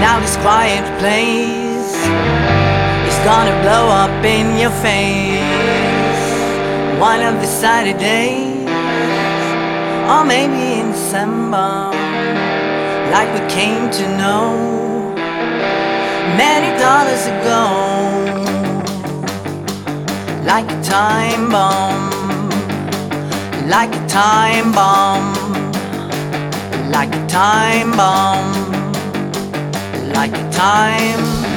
Now this quiet place is gonna blow up in your face. One of the Saturdays, or maybe in December, like we came to know. Many dollars ago, like a time bomb, like a time bomb, like a time bomb, like a time